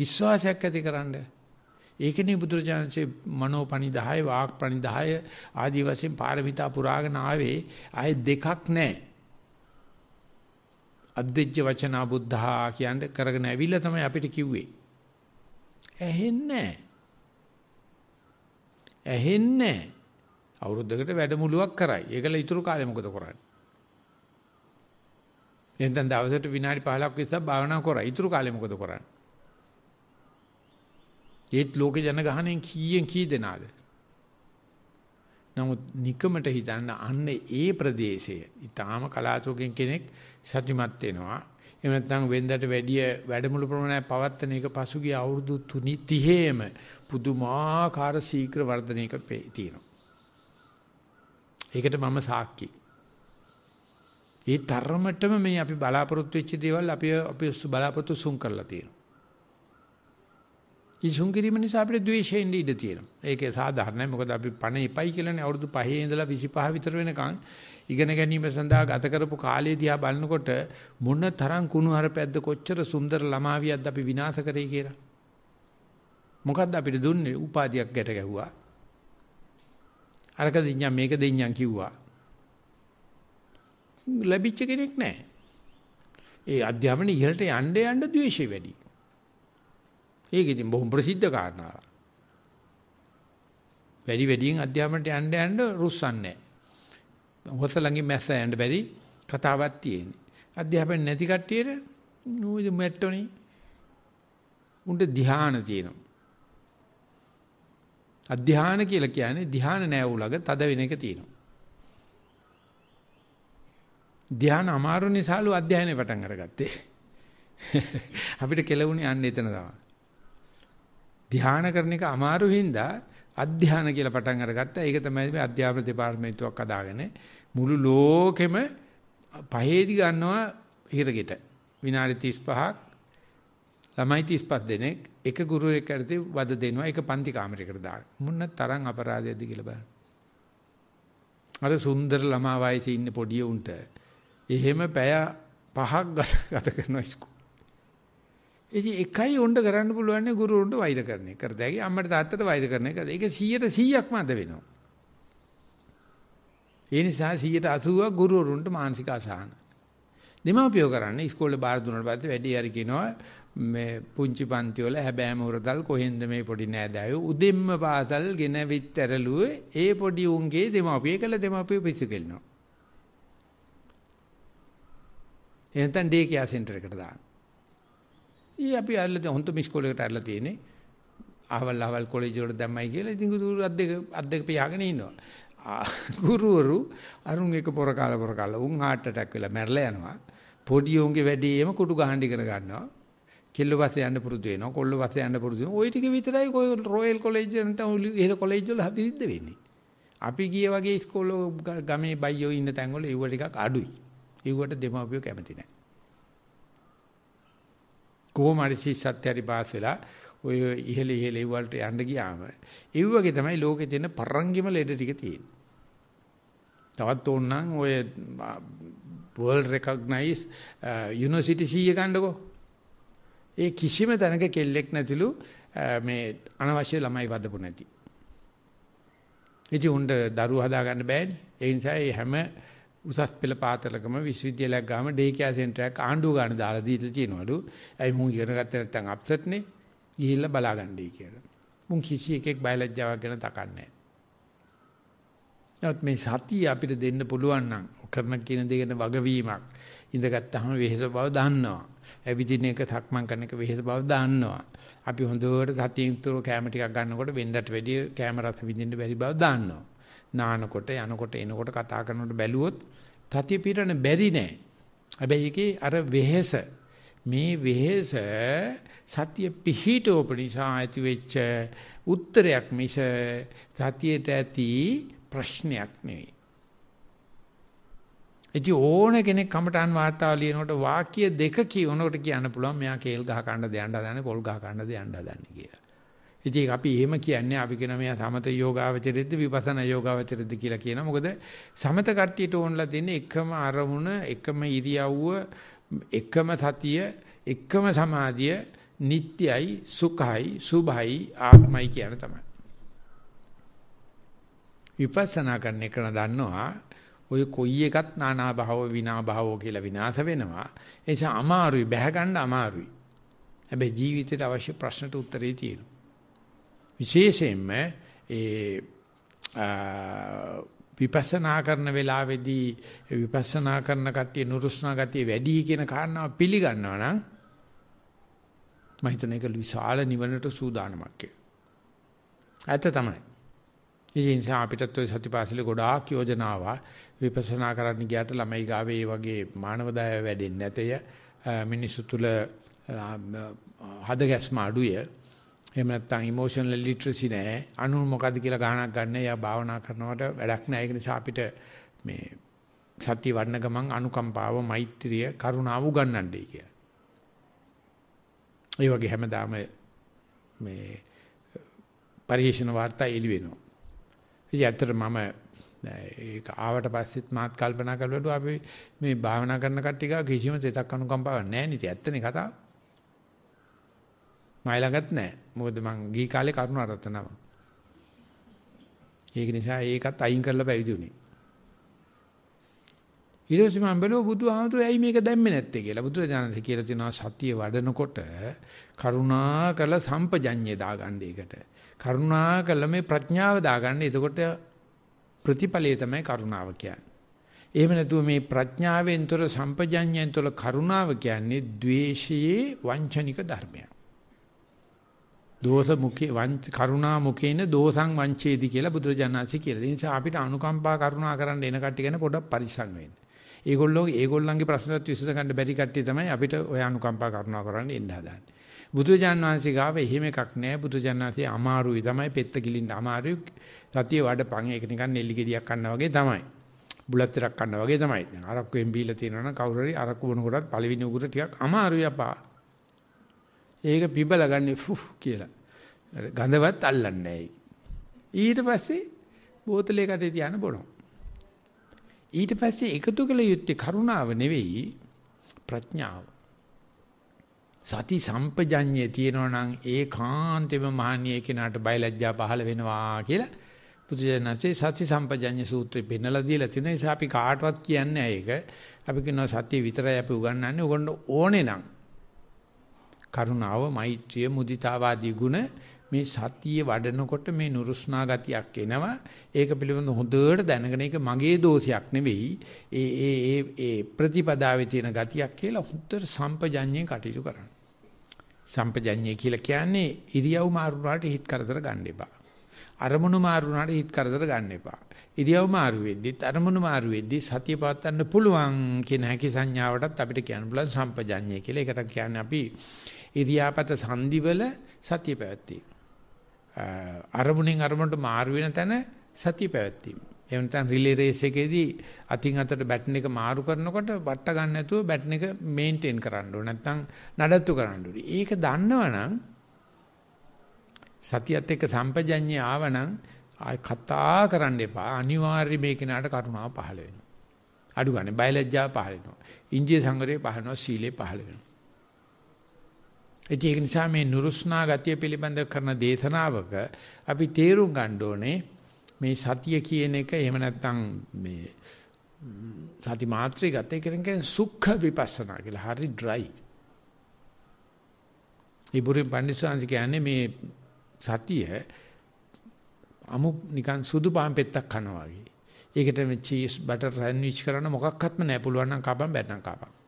විශ්වාසයක් ඇතිකරන්න. ඒකනේ බුදුරජාණන්සේ මනෝ පණිදාය වාක් පණිදාය ආදි වශයෙන් පාරමිතා පුරාගෙන ආවේ ආයේ දෙකක් නැහැ. අද්දෙජ්ජ වචනා බුද්ධා කියන්නේ කරගෙන ඇවිල්ලා තමයි අපිට කිව්වේ. ඇහෙන්නේ ඇහෙන්නේ අවුරුද්දකට වැඩමුළුවක් කරයි. ඒකල ඉතුරු කාලේ මොකද කරන්නේ? එහෙනම් දවසට විනාඩි 15ක් විතර භාවනා කරා. ඉතුරු කාලේ මොකද කරන්නේ? ඒත් ලෝක ජනගහණයෙන් කීයෙන් කී දෙනාද? නමුත් නිකමට හිතන්න අන්න ඒ ප්‍රදේශය ඊටාම කලාතුරකින් කෙනෙක් සත්‍යමත් වෙනවා. එහෙම නැත්නම් වෙන්දට වැඩිය වැඩමුළු ප්‍රමාණයක් පවත්තන එක පසුගිය අවුරුදු 30ෙම පුදුමාකාර ශීඝ්‍ර වර්ධනයක තියෙනවා. ඒකට මම සාක්ෂි. ඒ තරමටම මේ අපි බලාපොරොත්තු වෙච්ච දේවල් අපි අපි බලාපොරොත්තු සුන් කරලා තියෙනවා. ඉසුන් කිරීම නිසා අපිට ද්වේෂයෙන් ඉඳ තියෙනවා. ඒක සාධාරණයි. මොකද අපි පණ එපයි කියලානේ අවුරුදු 5 ඉඳලා 25 විතර වෙනකන් ඉගෙන ගැනීම සඳහා ගත කරපු කාලය දිහා බලනකොට මොන තරම් කුණු හරපැද්ද කොච්චර සුන්දර ළමාවියක්ද අපි විනාශ කරේ කියලා. මොකද්ද අපිට දුන්නේ? උපාධියක් ගැට ගැහුවා. අරක දෙඤ්ඤම් මේක දෙඤ්ඤම් කිව්වා. ලැබිච්ච කෙනෙක් නැහැ. ඒ අධ්‍යාපනය ඉහළට යන්න යන්න ද්වේෂය වැඩි. ඒක ඉතින් බොහොම ප්‍රසිද්ධ කාරණාවක්. වැඩි වැඩියෙන් අධ්‍යාපනයට යන්න යන්න රුස්සන්නේ නැහැ. හොත ළඟින් මැස්ස යන්න බැරි කතාවක් තියෙන්නේ. අධ්‍යාපන නැති කට්ටියට නූද මෙට්ටෝනේ. උන්ට ධ්‍යාන තියෙනවා. අධ්‍යාන කියලා කියන්නේ ධ්‍යාන නෑ උලග තද වෙන එක තියෙනවා. ධ්‍යාන අමාරු නිසාලු අධ්‍යයනය පටන් අරගත්තේ. අපිට කෙලවුනේ යන්නේ එතන තමයි. ධ්‍යාන කරන එක අමාරු හින්දා අධ්‍යාන කියලා පටන් අරගත්තා. ඒක තමයි මේ අධ්‍යාපන දෙපාර්තමේන්තුවක් අදාගෙන මුළු ලෝකෙම පහේදි ගන්නවා හිරගෙට. විනාඩි 35ක් ළමයි 35 දෙනෙක් එක ගුරුවරයෙක් කරතේ වද දෙනවා ඒක පන්ති කාමරයකට දාගෙන. මොන තරම් අපරාධයක්ද කියලා බලන්න. අර සුන්දර ළමා වයසේ ඉන්න පොඩි උන්ට එහෙම පැය පහක් ගත කරනවා ඉස්කෝලේ. ඉතින් එකයි උණ්ඩ කරන්න පුළුවන් ගුරුවරුන්ට වෛර කරන එක. කරද හැකි අම්මට තාත්තට වෛර කරන එක. ඒක 100ට 100ක්ම අද වෙනවා. ඒ නිසා 180ක් ගුරුවරුන්ට මානසික අසහන. දෙමාපියෝ කරන්නේ ඉස්කෝලේ බාර දුන්නාට පස්සේ වැඩි හරි කියනවා මේ පුංචි පන්ති වල හැබෑම හොරතල් කොහෙන්ද මේ පොඩි නෑදෑයෝ උදෙම්ම පාසල් ගෙන විත්තරලුවේ ඒ පොඩි උන්ගේ දෙමාපිය කළ දෙමාපිය පිස්සු කෙල්ලනවා. එහෙනම් ඩේ කියා සෙන්ටර් එකට දාන්න. ඊ අපි අල්ල හොන්ත මිස්කෝලේකට අල්ල තියෙන්නේ. අහවල් අහවල් කොලෙජ් වල දැම්මයි කියලා ඉතින් ගුරු අද්දෙක අද්දෙක පියාගෙන ඉන්නවා. ගුරුවරු අරුන් එක පොර කාල පොර කාල උන් heart attack වෙලා මැරලා යනවා. පොඩි උන්ගේ වැඩේම කුඩු ගහන්න ඉගෙන ගන්නවා. කෙල්ල වාසේ යන්න පුරුදු වෙනවා. කොල්ල වාසේ යන්න පුරුදු වෙනවා. ওই ටික විතරයි ඔය රොයල් කොලෙජ් නැත්නම් ඉහළ කොලෙජ් වල හදිද්ද වෙන්නේ. අපි ගිය වගේ ඉස්කෝලේ ගමේ බයියෝ ඉන්න තැන්වල ඒව ටිකක් අඩුයි. ඒවට දෙමාපියෝ කැමති නැහැ. කොහොම හරි සත්‍යරි පාස් වෙලා ඔය ඉහළ ඉහළ වලට යන්න ගියාම ඒ වගේ තමයි ලෝකේ තියෙන පරංගිම ලෙඩ ටික තියෙන්නේ. තවත් ඕනනම් ඔය world recognize university සීය ගන්නකො. ඒ කිසිම තැනක කෙල්ලෙක් නැතිලු මේ අනවශ්‍ය ළමයි වදපු නැති. ඉතින් උණ්ඩ දරුවෝ හදා ගන්න බෑනේ. ඒ නිසා හැම උසස් පෙළ පාතලකම විශ්වවිද්‍යාලයක් ගාම ඩේ කියා සෙන්ටර් එකක් ආණ්ඩුව ගන්න දාලා දීලා තියෙනවලු. ඇයි මුන් ඉගෙන ගත්තේ නැත්නම් අප්සෙට් නේ. ගිහිල්ලා බලාගන්නයි කියලා. මුන් කිසි එකෙක් බයලජ්ජාවක් ගැන තකන්නේ නැහැ. මේ සතිය අපිට දෙන්න පුළුවන් නම් කරන කියන දේ ගැන වගවීමක් ඉඳගත්තාම වෙහෙස බව දන්නවා. ඇවිදින එක තක්මන් කරන එක වෙහෙස බව දන්නවා. අපි හොඳට සතියෙන් තුර කැම ටිකක් ගන්නකොට වෙන්දට වැඩිය කැම රස විඳින්න බැරි බව දන්නවා. නානකොට යනකොට එනකොට කතා කරනකොට බැලුවොත් තතිය පිරණ බැරි නෑ. හැබැයි ඒකේ අර වෙහෙස මේ වෙහෙස සතිය පිහිටෝපනිසා ඇති වෙච්ච උත්තරයක් මිස සතියට ඇති ප්‍රශ්නයක් නෙවෙයි. ඉතින් ඕන කෙනෙක් කමටන් වාර්තාව ලියනකොට වාක්‍ය දෙක කියනකොට කියන්න පුළුවන් මෙයා කේල් ගහ ගන්න දෙයන්න හදන්නේ පොල් ගහ ගන්න දෙයන්න හදන්නේ කියලා. ඉතින් අපි එහෙම කියන්නේ අපි කියන මෙයා සමත යෝගාවචරෙද්ද විපස්සනා යෝගාවචරෙද්ද කියලා කියනවා. මොකද සමත කට්ටියට ඕනලා දෙන්නේ එකම අරමුණ, එකම ඉරියව්ව, එකම සතිය, එකම සමාධිය නිට්ටයයි, සුඛයි, සුභයි, ආත්මයි කියන තමයි. විපස්සනා කරන එක දන්නවා ඔය කොයි එකත් නානා භව විනා භව කියලා විනාශ වෙනවා. ඒ නිසා අමාරුයි බැහැ ගන්න අමාරුයි. හැබැයි ජීවිතේට අවශ්‍ය ප්‍රශ්නට උත්තරේ තියෙනවා. විශේෂයෙන්ම ඒ විපස්සනා කරන වෙලාවේදී විපස්සනා කරන කට්ටිය නුරුස්නා ගතිය වැඩි කියන කාරණාව පිළිගන්නවා නම් මම හිතන එක විශාල නිවනට සූදානමක් කියලා. ඇත්ත තමයි. ඒ නිසා අපිටත් ওই සතිපාසලේ ගොඩාක් යෝජනාවා විපස්සනා කරන්න ගියාට ළමයි ගාවේ මේ වගේ මානව දයාව වැඩෙන්නේ නැතය මිනිසු තුල හද ගැස්ම අඩුය එහෙම නැත්නම් ඉමෝෂනල් ලිටරසි නැහැ. අනු මොකද්ද කියලා ගහනක් ගන්න. එයා භාවනා කරනකොට වැඩක් නැහැ. ඒක නිසා අපිට මේ සත්‍ය වඩන ගමන් අනුකම්පාව, මෛත්‍රිය, කරුණාව උගන්වන්නයි කියලා. ඒ වගේ හැමදාම මේ පරිශන වාර්තා එළි වෙනවා. ඉතින් ඇත්තට මම ඒක ආවට පස්සෙත් මාත් කල්පනා කරලා අපි මේ භාවනා කරන කට්ටිය කිසිම තෙතක් අනුකම්පාවක් නැහැ නේ. ඉතින් ඇත්තනේ කතාව. මයි ළඟත් නැහැ. මොකද මං ගිහි කාලේ කරුණ අරතනම. ඒක නිසා ඒකත් අයින් කරලා පැවිදි වුණේ. ඊට පස්සේ මම බැලුවා බුදුහාමුදුරුවෝ ඇයි මේක දැම්මේ නැත්තේ කියලා. බුදුරජාණන්සේ කියලා තියෙනවා සතිය වඩනකොට කරුණා කළ සම්පජඤ්ඤය දාගන්න ඒකට. කරුණා කළ මේ ප්‍රඥාව දාගන්න. එතකොට ප්‍රතිඵලය තමයි කරුණාව කියන්නේ. එහෙම නැතුව මේ ප්‍රඥාවෙන් තොර සම්පජඤ්ඤයෙන් තොර කරුණාව කියන්නේ ද්වේෂයේ වංචනික ධර්මයක්. දෝෂ මුඛේ කරුණා මුඛේන දෝසං වංචේති කියලා බුදුරජාණන්සේ කියලා. ඒ නිසා අපිට අනුකම්පා කරුණා කරන්න එන කට්ටිය ගැන පොඩක් පරිස්සම් වෙන්න. ඒගොල්ලෝ ඒගොල්ලන්ගේ ප්‍රශ්නත් විසඳ ගන්න බැරි කට්ටිය තමයි අපිට ඔය අනුකම්පා කරුණා කරන්න එන්න හදාන්නේ. බුදුරජාණන් වහන්සේ ගාව එහෙම එකක් නැහැ. බුදුරජාණන් වහන්සේ අමාරුයි තමයි පෙත්ත කිලින්න අමාරුයි. සතිය වඩපන් ඒක නිකන් නෙල්ලි ගෙඩියක් කන්නා වගේ තමයි. බුලත් ටිකක් කන්නා වගේ තමයි. දැන් අරක්කුවෙන් බීලා තියෙනවා නම් කවුරු හරි අරක්කු බොනකොටත් පළවෙනි උගුර ටිකක් අමාරුයි අපා. ඒක පිබලා ගන්නේ ෆුෆ් කියලා. ගඳවත් අල්ලන්නේ නැහැ. ඊට පස්සේ බෝතලේ කටේ තියාන බොනවා. ඊට පස්සේ එකතු කළ යුත්තේ කරුණාව නෙවෙයි ප්‍රඥාව. සති සම්පජඤ්ඤය තියෙනවා නම් ඒකාන්තෙම මහණිය කෙනාට බයලජ්ජා පහළ වෙනවා කියලා පුදුජනසේ සති සම්පජඤ්ඤ සූත්‍රය පෙන්නලා දීලා තියෙන නිසා අපි කාටවත් කියන්නේ ඒක. අපි කියනවා සතිය විතරයි අපි උගන්වන්නේ. උගන්න ඕනේ නම් කරුණාව, මෛත්‍රිය, මුදිතාවාදී ගුණ මේ සතිය වඩනකොට මේ නුරුස්නා ගතියක් එනවා. ඒක පිළිබඳව හොඳට දැනගෙන ඒක මගේ දෝෂයක් නෙවෙයි. ඒ ඒ ඒ ඒ ප්‍රතිපදාවේ තියෙන ගතියක් කියලා හොඳට සම්පජඤ්ඤයෙන් කටයුතු කරන්න. සම්පජඤ්ඤය කියලා කියන්නේ ඉරියව් මාරුනාට හිත කරදර ගන්න එපා. අරමුණු මාරුනාට හිත කරදර ගන්න එපා. ඉරියව් මාරු වෙද්දිත් අරමුණු මාරු වෙද්දි සතිය පවත්වන්න පුළුවන් කියන හැකි සංඥාවටත් අපිට කියන්න පුළුවන් සම්පජඤ්ඤය කියලා. ඒකට කියන්නේ අපි ඉරියාපත සංදිවල සතිය පැවැත්වීම. අරමුණෙන් අරමුණට මාරු වෙන තැන සතිය පැවැත්වීම. එහෙම නැත්නම් රිලේ රේස් එකේදී අතින් අතට බැටන් එක මාරු කරනකොට වට ගන්න නැතුව බැටන් එක මේන්ටේන් කරන්න ඕන. නැත්නම් නඩත්තු කරන්න ඕනේ. ඒක දන්නවනම් සතියත් එක්ක සම්පජඤ්ඤය ආවනම් ආය කතා කරන්න එපා. අනිවාර්යයෙන් මේ කෙනාට කරුණාව පහළ වෙනවා. අඩු ගන්න බයලජ්ජාව පහළ වෙනවා. ඉන්දිය සංගරේ පහළ වෙනවා. සීලේ පහළ වෙනවා. ඒක නිසා මේ නුරුස්නා ගතිය පිළිබඳව කරන දේශනාවක අපි තේරුම් ගන්න ඕනේ මේ සතිය කියන එක එහෙම නැත්නම් මේ සති මාත්‍රේ ගත එකෙන් සුඛ විපස්සනා කියලා හරි ඩ්‍රයි. ඒ බුරින් පඬිස්සංශ කියන්නේ මේ සතිය අමු නිකන් සුදු පාන් පෙත්තක් කනවා වගේ. ඒකට මේ චීස් බටර් සෑන්ඩ්විච් කරන්න මොකක්වත්ම නැහැ පුළුවන් නම් කපන් බැටනම් කපන්.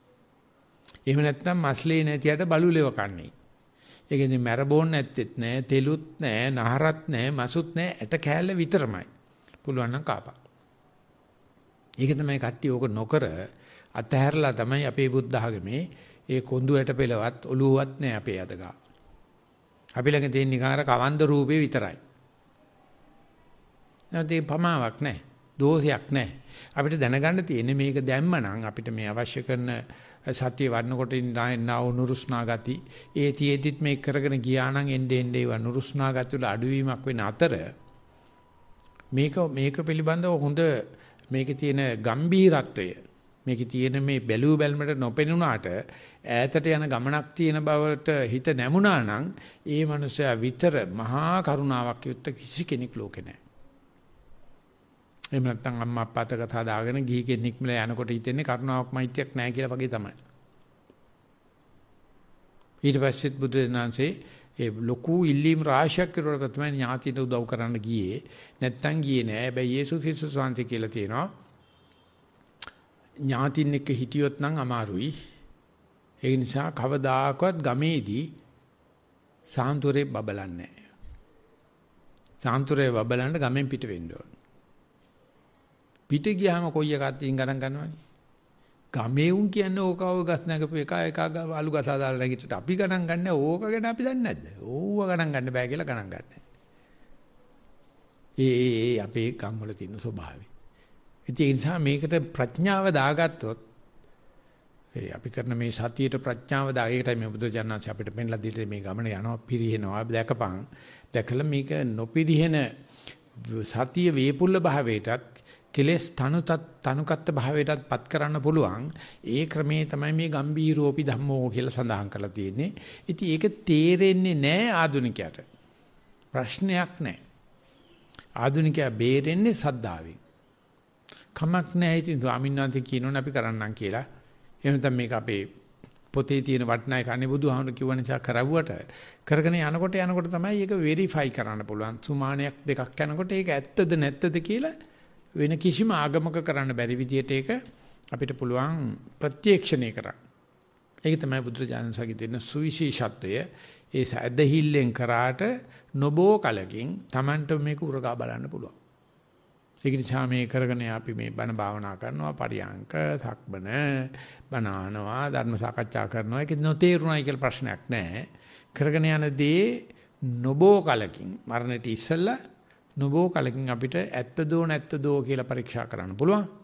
එහෙම නැත්නම් මස්ලේ නැතියට බලුලෙව කන්නේ. ඒකෙන් මැරබෝන් නැත්තේත් නෑ, තෙලුත් නෑ, නහරත් නෑ, මසුත් නෑ, ඇට කෑල්ල විතරමයි. පුළුවන් නම් කාපා. ඒක තමයි කට්ටිය ඕක නොකර අතහැරලා තමයි අපේ බුද්ධ ආගමේ ඒ කොඳු ඇට පෙලවත් ඔළුවවත් නෑ අපේ අදගා. අපි ළඟ තියෙන නිකාර කවන්ද රූපේ විතරයි. නැත්නම් පමාවක් නෑ. දෝෂයක් නෑ. අපිට දැනගන්න තියෙන්නේ මේක දැම්මනම් අපිට මේ අවශ්‍ය කරන සතිය වඩනකොට නාව නුරුස්නා ගති ඒ තියේදිත් මේ කරගෙන ගියා නම් එnde ende ඒවා නුරුස්නා ගති වල අඩුවීමක් වෙන අතර මේක මේක පිළිබඳව හොඳ මේකේ තියෙන gambhiratwය මේකේ තියෙන මේ බැලුව බැලමට නොපෙනුනාට ඈතට යන ගමනක් තියෙන බවට හිත නැමුණා නම් ඒ මනුස්සයා විතර මහා කරුණාවක් යුක්ත කිසි කෙනෙක් ලෝකේ නැහැ. එහෙම නැත්නම් අම්මා අප්පා අත කතා දාගෙන ගිහි කෙනෙක් මිල යනකොට හිතෙන්නේ කරුණාවක් මෛත්‍රියක් නැහැ කියලා වගේ තමයි. ඊට පස්සෙත් බුදු දනන්සේ ඒ ලොකු ඉල්ලීම් රාශියක් කරුවට තමයි ඥාතිට උදව් කරන්න ගියේ. නැත්තම් ගියේ නෑ. හැබැයි යේසුස් ක්‍රිස්තුස් වහන්සේ කියලා තියෙනවා. ඥාතින් එක්ක හිටියොත් නම් අමාරුයි. ඒ නිසා කවදාකවත් ගමේදී සාන්තුරේ බබලන්නේ නෑ. සාන්තුරේ බබලන්න ගමෙන් පිට වෙන්න ඕන. පිට ගියාම කොයි එකක්ද ඉන් ගණන් ගන්නවනේ. ගමේ උන් කියන්නේ ඕකව ගස් නැගපු එක එක අලු ගසා දාලා නැගිටට අපි ගණන් ගන්න ඕක ගැන අපි දන්නේ නැද්ද? ඕව ගණන් ගන්න බෑ කියලා ගණන් ගන්න. ඒ ඒ අපේ ගම් වල තියෙන ස්වභාවය. ඒ නිසා මේකට ප්‍රඥාව දාගත්තොත් ඒ අපි කරන මේ සතියේ ප්‍රඥාව දා ඒකටයි මේ බුදු ජානනාංශ අපිට පෙන්ලා දීලා මේ ගමන යනවා පිරිහෙනවා දැකපන් දැකලා මේක නොපිරිහෙන සතිය වේපුල්ල භාවයටත් කෙලෙස් තනුතත් තනුකත්ත භාවයටත් පත් කරන්න පුළුවන් ඒ ක්‍රමේ තමයි මේ ගම්බීරෝපි ධම්මෝ කියලා සඳහන් කරලා තියෙන්නේ. ඉතින් ඒක තේරෙන්නේ නැහැ ආදුනිකයට. ප්‍රශ්නයක් නැහැ. ආදුනිකයා බේරෙන්නේ සද්දාවෙන්. කමක් නැහැ ඉතින් ස්වාමීන් වහන්සේ කියනෝනේ අපි කරන්නම් කියලා. එහෙම නැත්නම් මේක අපේ පොතේ තියෙන වටිනායි කන්නේ බුදුහාමුදුරු කිව්ව නිසා කරවුවට කරගෙන යනකොට යනකොට තමයි ඒක වෙරිෆයි කරන්න පුළුවන්. සුමානයක් දෙකක් යනකොට ඒක ඇත්තද නැත්තද කියලා වෙන කිසිම ආගමක කරන්න බැරි විදියට ඒක අපිට පුළුවන් ප්‍රත්‍යක්ෂණය කරන්න. ඒක තමයි බුදුරජාණන්සේගේ දෙන සුවිශේෂත්වය. ඒ සැදහිල්ලෙන් කරාට නොබෝ කලකින් Tamanට මේක උරගා බලන්න පුළුවන්. ඒක නිසා මේ කරගෙන අපි මේ බණ භාවනා කරනවා පරියංක සක්බන බණානවා ධර්ම සාකච්ඡා කරනවා ඒක නොතේරුණයි කියලා ප්‍රශ්නයක් නැහැ. කරගෙන යන දේ නොබෝ කලකින් මරණයට ඉස්සෙල්ලා නොබෝ කලකින් අපිට ඇත්ත දෝ නැත්ත දෝ කියලා පරීක්ෂා කරන්න පුළුවන්.